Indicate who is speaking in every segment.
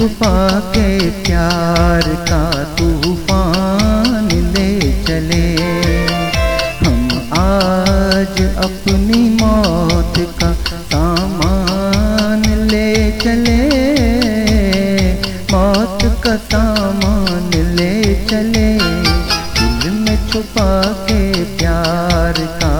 Speaker 1: چھپا کے پیار کا طوفان لے چلے۔ ہم آج اپنی موت کا سامان لے چلے۔ موت کا سامان لے چلے۔ دل میں چھپا کے پیار کا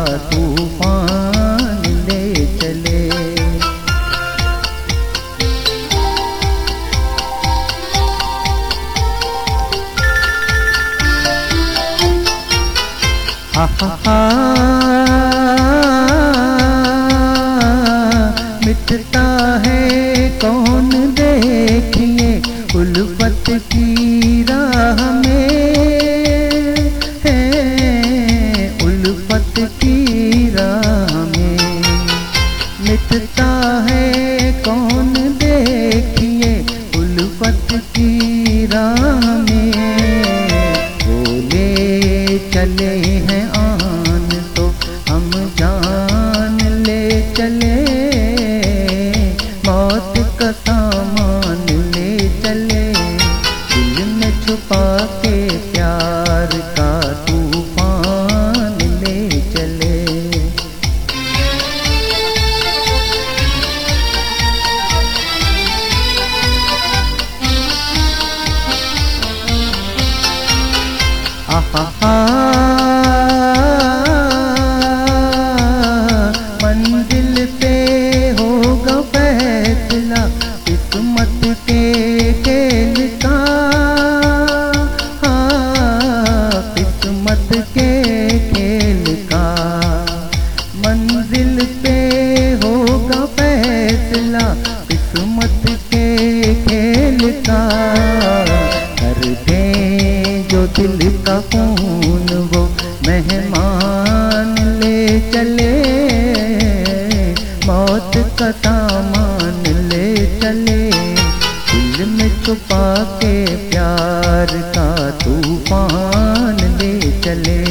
Speaker 1: مٹتا ہے کون دیکھیے الفت کی راہ میں ہے الفت کی راہ میں مٹتا ہے کون دیکھیے الفت کی ہیں آن تو ہم جان لے چلے، موت کا سامان لے چلے۔ دل میں چھپا کے پیار کا طوفان لے چلے۔ منزل قسمت کے کھیل کا ہاں، قسمت کے کھیل کا منزل پہ ہوگا فیصلہ قسمت کے کھیل کا کر دیں جو دل کا خون وہ مہمان لے چلے موت کا سامان چھپا کے پیار کا طوفان لے چلے